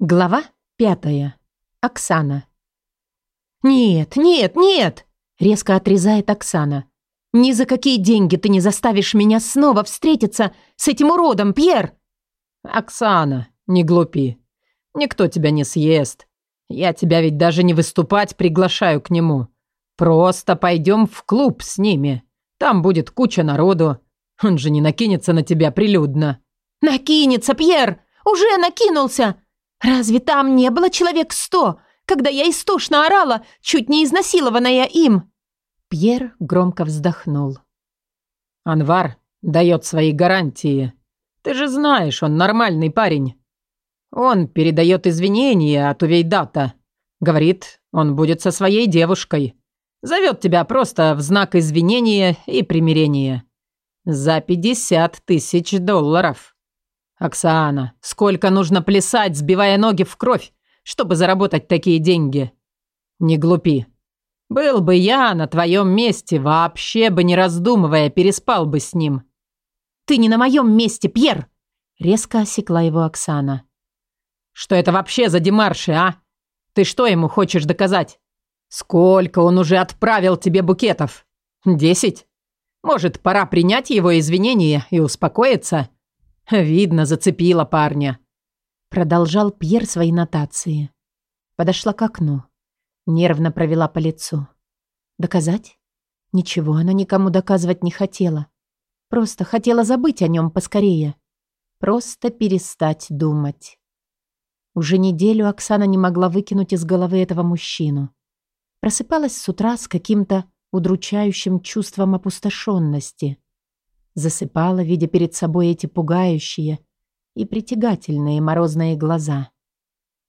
Глава пятая. Оксана. «Нет, нет, нет!» — резко отрезает Оксана. «Ни за какие деньги ты не заставишь меня снова встретиться с этим уродом, Пьер!» «Оксана, не глупи. Никто тебя не съест. Я тебя ведь даже не выступать приглашаю к нему. Просто пойдем в клуб с ними. Там будет куча народу. Он же не накинется на тебя прилюдно». «Накинется, Пьер! Уже накинулся!» Разве там не было человек сто, когда я истошно орала, чуть не изнасилованная им?» Пьер громко вздохнул. «Анвар дает свои гарантии. Ты же знаешь, он нормальный парень. Он передает извинения от Увейдата. Говорит, он будет со своей девушкой. Зовет тебя просто в знак извинения и примирения. За пятьдесят тысяч долларов». «Оксана, сколько нужно плясать, сбивая ноги в кровь, чтобы заработать такие деньги?» «Не глупи. Был бы я на твоем месте, вообще бы не раздумывая, переспал бы с ним». «Ты не на моем месте, Пьер!» Резко осекла его Оксана. «Что это вообще за демарши, а? Ты что ему хочешь доказать? Сколько он уже отправил тебе букетов? Десять? Может, пора принять его извинения и успокоиться?» Видно, зацепила парня. Продолжал Пьер свои нотации. Подошла к окну. Нервно провела по лицу. Доказать? Ничего она никому доказывать не хотела. Просто хотела забыть о нем поскорее. Просто перестать думать. Уже неделю Оксана не могла выкинуть из головы этого мужчину. Просыпалась с утра с каким-то удручающим чувством опустошенности. Засыпала, видя перед собой эти пугающие и притягательные морозные глаза.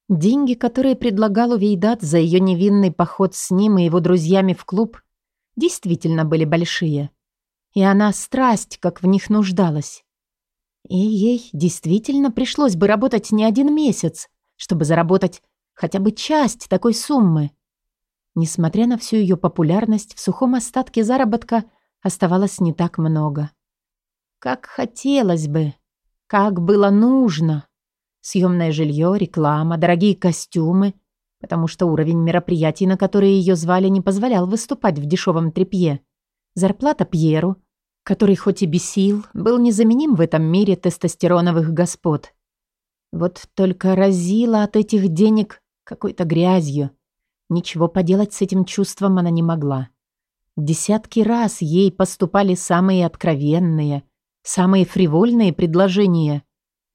Деньги, которые предлагал Увейдат за ее невинный поход с ним и его друзьями в клуб, действительно были большие. И она страсть, как в них нуждалась. И ей действительно пришлось бы работать не один месяц, чтобы заработать хотя бы часть такой суммы. Несмотря на всю ее популярность, в сухом остатке заработка оставалось не так много. Как хотелось бы, как было нужно. Съемное жилье, реклама, дорогие костюмы, потому что уровень мероприятий, на которые ее звали, не позволял выступать в дешевом тряпье. Зарплата Пьеру, который хоть и бесил, был незаменим в этом мире тестостероновых господ. Вот только разила от этих денег какой-то грязью. Ничего поделать с этим чувством она не могла. Десятки раз ей поступали самые откровенные, Самые фривольные предложения.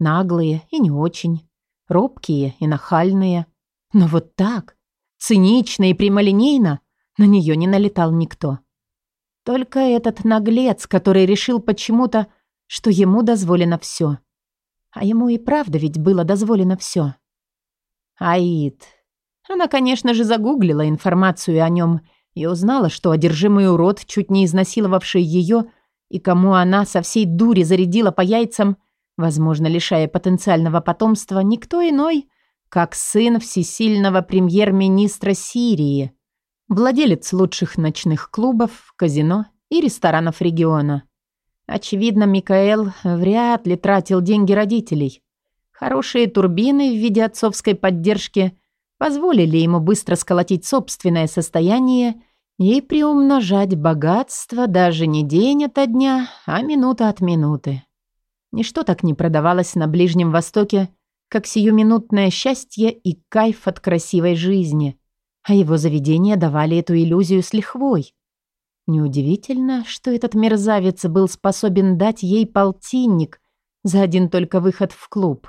Наглые и не очень. Робкие и нахальные. Но вот так, цинично и прямолинейно, на нее не налетал никто. Только этот наглец, который решил почему-то, что ему дозволено все. А ему и правда ведь было дозволено все. Аид. Она, конечно же, загуглила информацию о нем и узнала, что одержимый урод, чуть не изнасиловавший ее, и кому она со всей дури зарядила по яйцам, возможно, лишая потенциального потомства, никто иной, как сын всесильного премьер-министра Сирии, владелец лучших ночных клубов, казино и ресторанов региона. Очевидно, Микаэл вряд ли тратил деньги родителей. Хорошие турбины в виде отцовской поддержки позволили ему быстро сколотить собственное состояние и приумножать богатство даже не день ото дня, а минута от минуты. Ничто так не продавалось на Ближнем Востоке, как сиюминутное счастье и кайф от красивой жизни, а его заведения давали эту иллюзию с лихвой. Неудивительно, что этот мерзавец был способен дать ей полтинник за один только выход в клуб.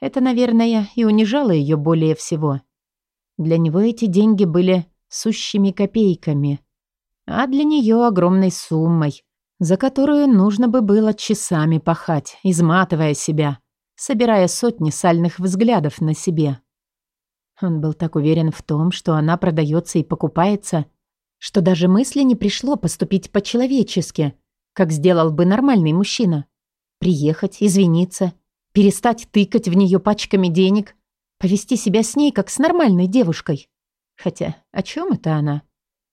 Это, наверное, и унижало ее более всего. Для него эти деньги были сущими копейками, а для нее огромной суммой, за которую нужно бы было часами пахать, изматывая себя, собирая сотни сальных взглядов на себе. Он был так уверен в том, что она продается и покупается, что даже мысли не пришло поступить по-человечески, как сделал бы нормальный мужчина. Приехать, извиниться, перестать тыкать в нее пачками денег, повести себя с ней, как с нормальной девушкой. Хотя, о чем это она?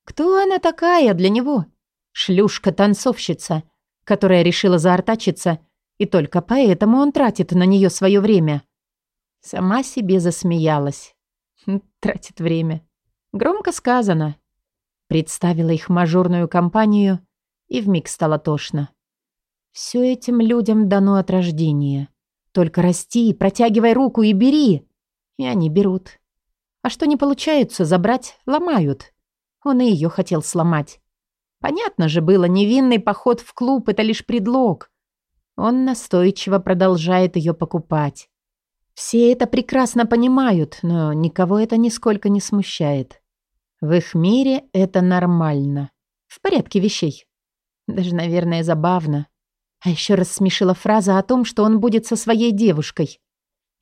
Кто она такая для него? Шлюшка-танцовщица, которая решила заортачиться, и только поэтому он тратит на нее свое время. Сама себе засмеялась. Хм, тратит время. Громко сказано. Представила их мажорную компанию, и вмиг стало тошно. Все этим людям дано от рождения. Только расти, протягивай руку и бери. И они берут. А что не получается забрать, ломают. Он и ее хотел сломать. Понятно же было, невинный поход в клуб — это лишь предлог. Он настойчиво продолжает ее покупать. Все это прекрасно понимают, но никого это нисколько не смущает. В их мире это нормально. В порядке вещей. Даже, наверное, забавно. А еще раз смешила фраза о том, что он будет со своей девушкой.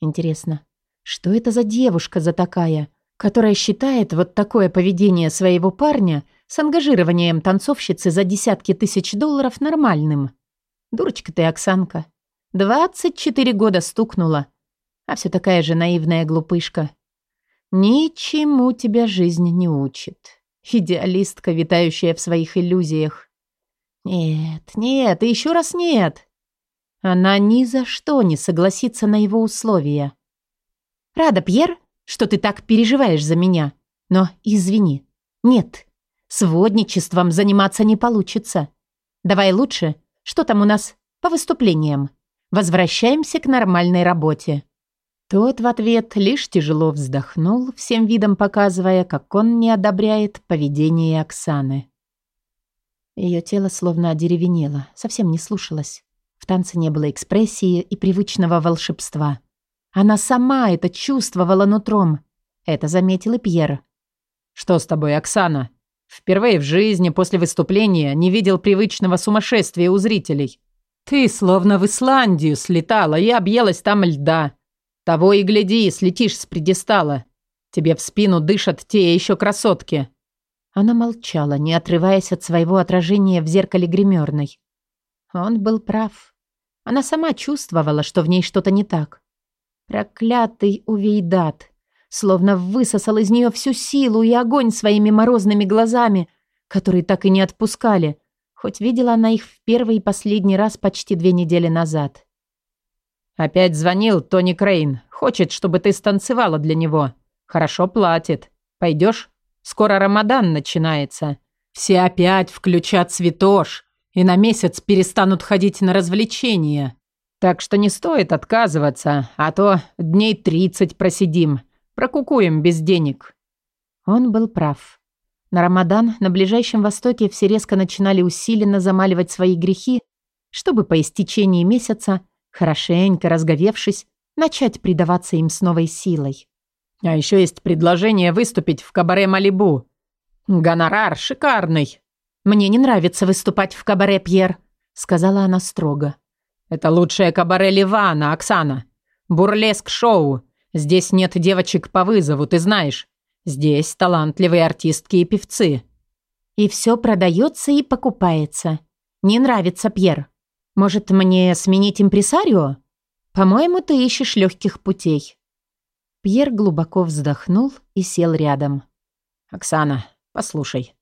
Интересно, что это за девушка за такая, которая считает вот такое поведение своего парня с ангажированием танцовщицы за десятки тысяч долларов нормальным? Дурочка ты, Оксанка. 24 года стукнула, а все такая же наивная глупышка. Ничему тебя жизнь не учит. Идеалистка, витающая в своих иллюзиях. Нет, нет и еще раз нет. Она ни за что не согласится на его условия. Рада, Пьер, что ты так переживаешь за меня. Но извини. Нет, сводничеством заниматься не получится. Давай лучше, что там у нас по выступлениям. Возвращаемся к нормальной работе. Тот в ответ лишь тяжело вздохнул, всем видом показывая, как он не одобряет поведение Оксаны. Ее тело словно одеревенело, совсем не слушалось. В танце не было экспрессии и привычного волшебства. Она сама это чувствовала нутром. Это заметил и Пьер. «Что с тобой, Оксана? Впервые в жизни после выступления не видел привычного сумасшествия у зрителей. Ты словно в Исландию слетала и объелась там льда. Того и гляди, слетишь с предистала. Тебе в спину дышат те еще красотки». Она молчала, не отрываясь от своего отражения в зеркале гримерной. Он был прав. Она сама чувствовала, что в ней что-то не так. Проклятый увейдат. Словно высосал из нее всю силу и огонь своими морозными глазами, которые так и не отпускали, хоть видела она их в первый и последний раз почти две недели назад. «Опять звонил Тони Крейн. Хочет, чтобы ты станцевала для него. Хорошо платит. Пойдешь? Скоро Рамадан начинается. Все опять включат цветош и на месяц перестанут ходить на развлечения. Так что не стоит отказываться, а то дней тридцать просидим. Прокукуем без денег». Он был прав. На Рамадан на Ближайшем Востоке все резко начинали усиленно замаливать свои грехи, чтобы по истечении месяца, хорошенько разговевшись, начать предаваться им с новой силой. А еще есть предложение выступить в кабаре Малибу. Гонорар шикарный. Мне не нравится выступать в кабаре, Пьер, сказала она строго. Это лучшее кабаре Ливана, Оксана. Бурлеск-шоу. Здесь нет девочек по вызову, ты знаешь. Здесь талантливые артистки и певцы. И все продается и покупается. Не нравится, Пьер. Может, мне сменить импресарио? По-моему, ты ищешь легких путей. Пьер глубоко вздохнул и сел рядом. «Оксана, послушай.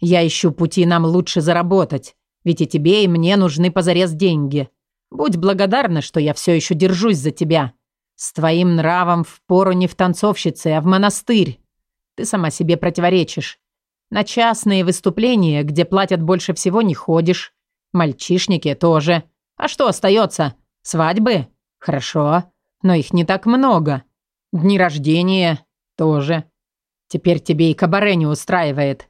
Я ищу пути нам лучше заработать, ведь и тебе, и мне нужны позарез деньги. Будь благодарна, что я все еще держусь за тебя. С твоим нравом впору не в танцовщице, а в монастырь. Ты сама себе противоречишь. На частные выступления, где платят больше всего, не ходишь. Мальчишники тоже. А что остается? Свадьбы? Хорошо, но их не так много. Дни рождения тоже. Теперь тебе и кабаре не устраивает.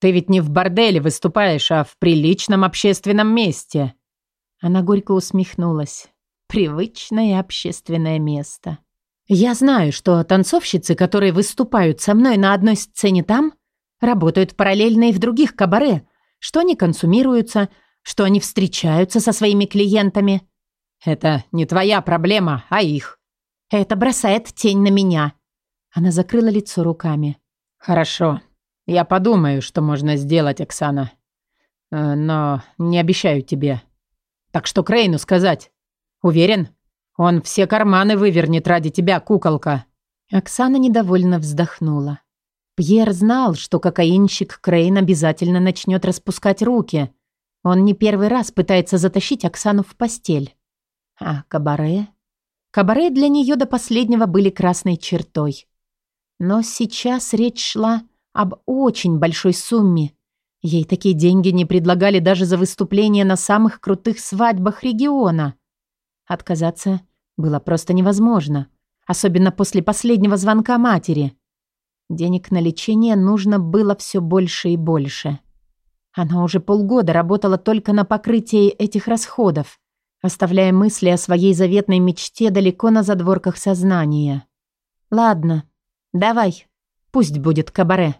Ты ведь не в борделе выступаешь, а в приличном общественном месте». Она горько усмехнулась. «Привычное общественное место. Я знаю, что танцовщицы, которые выступают со мной на одной сцене там, работают параллельно и в других кабаре, что они консумируются, что они встречаются со своими клиентами». «Это не твоя проблема, а их. Это бросает тень на меня. Она закрыла лицо руками. Хорошо. Я подумаю, что можно сделать, Оксана. Э, но не обещаю тебе. Так что Крейну сказать? Уверен? Он все карманы вывернет ради тебя, куколка. Оксана недовольно вздохнула. Пьер знал, что кокаинщик Крейн обязательно начнет распускать руки. Он не первый раз пытается затащить Оксану в постель. А кабаре? Кабаре для нее до последнего были красной чертой. Но сейчас речь шла об очень большой сумме. Ей такие деньги не предлагали даже за выступление на самых крутых свадьбах региона. Отказаться было просто невозможно, особенно после последнего звонка матери. Денег на лечение нужно было все больше и больше. Она уже полгода работала только на покрытие этих расходов, оставляя мысли о своей заветной мечте далеко на задворках сознания. «Ладно, давай, пусть будет кабаре».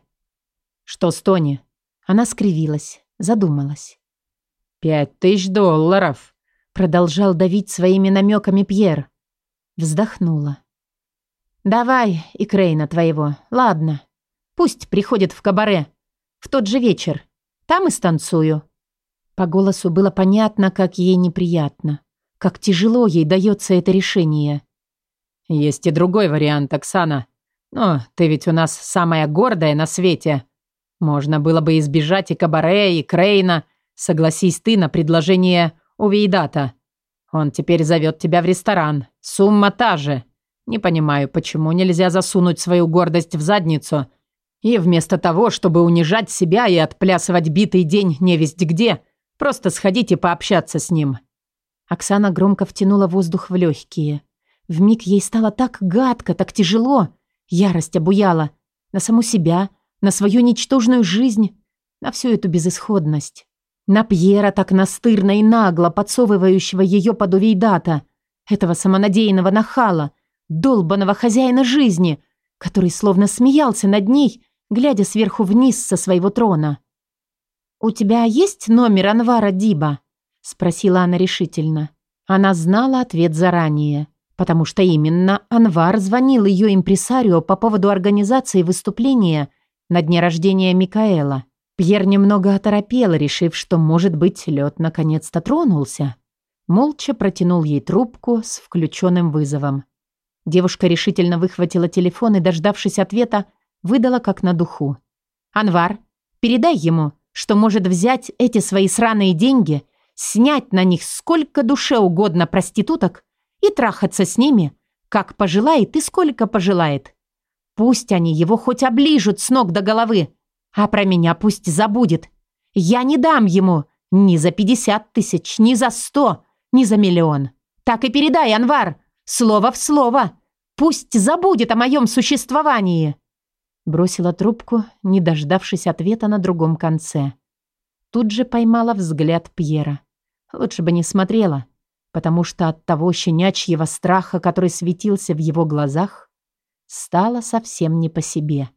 «Что с Тони?» Она скривилась, задумалась. «Пять тысяч долларов», — продолжал давить своими намеками Пьер. Вздохнула. «Давай и Крейна твоего, ладно. Пусть приходит в кабаре. В тот же вечер. Там и станцую». По голосу было понятно, как ей неприятно. Как тяжело ей дается это решение. «Есть и другой вариант, Оксана. Но ты ведь у нас самая гордая на свете. Можно было бы избежать и Кабаре, и Крейна. Согласись ты на предложение у Вейдата. Он теперь зовет тебя в ресторан. Сумма та же. Не понимаю, почему нельзя засунуть свою гордость в задницу и вместо того, чтобы унижать себя и отплясывать битый день невесть где, просто сходить и пообщаться с ним». Оксана громко втянула воздух в легкие. Вмиг ей стало так гадко, так тяжело. Ярость обуяла. На саму себя, на свою ничтожную жизнь, на всю эту безысходность. На Пьера так настырно и нагло подсовывающего ее под увейдата. Этого самонадеянного нахала, долбанного хозяина жизни, который словно смеялся над ней глядя сверху вниз со своего трона. «У тебя есть номер Анвара Диба?» — спросила она решительно. Она знала ответ заранее, потому что именно Анвар звонил ее импресарио по поводу организации выступления на дне рождения Микаэла. Пьер немного оторопел, решив, что, может быть, лед наконец-то тронулся. Молча протянул ей трубку с включенным вызовом. Девушка решительно выхватила телефон и, дождавшись ответа, выдала как на духу. «Анвар, передай ему, что может взять эти свои сраные деньги, снять на них сколько душе угодно проституток и трахаться с ними, как пожелает и сколько пожелает. Пусть они его хоть оближут с ног до головы, а про меня пусть забудет. Я не дам ему ни за пятьдесят тысяч, ни за сто, ни за миллион. Так и передай, Анвар, слово в слово. Пусть забудет о моем существовании». Бросила трубку, не дождавшись ответа на другом конце. Тут же поймала взгляд Пьера. Лучше бы не смотрела, потому что от того щенячьего страха, который светился в его глазах, стало совсем не по себе.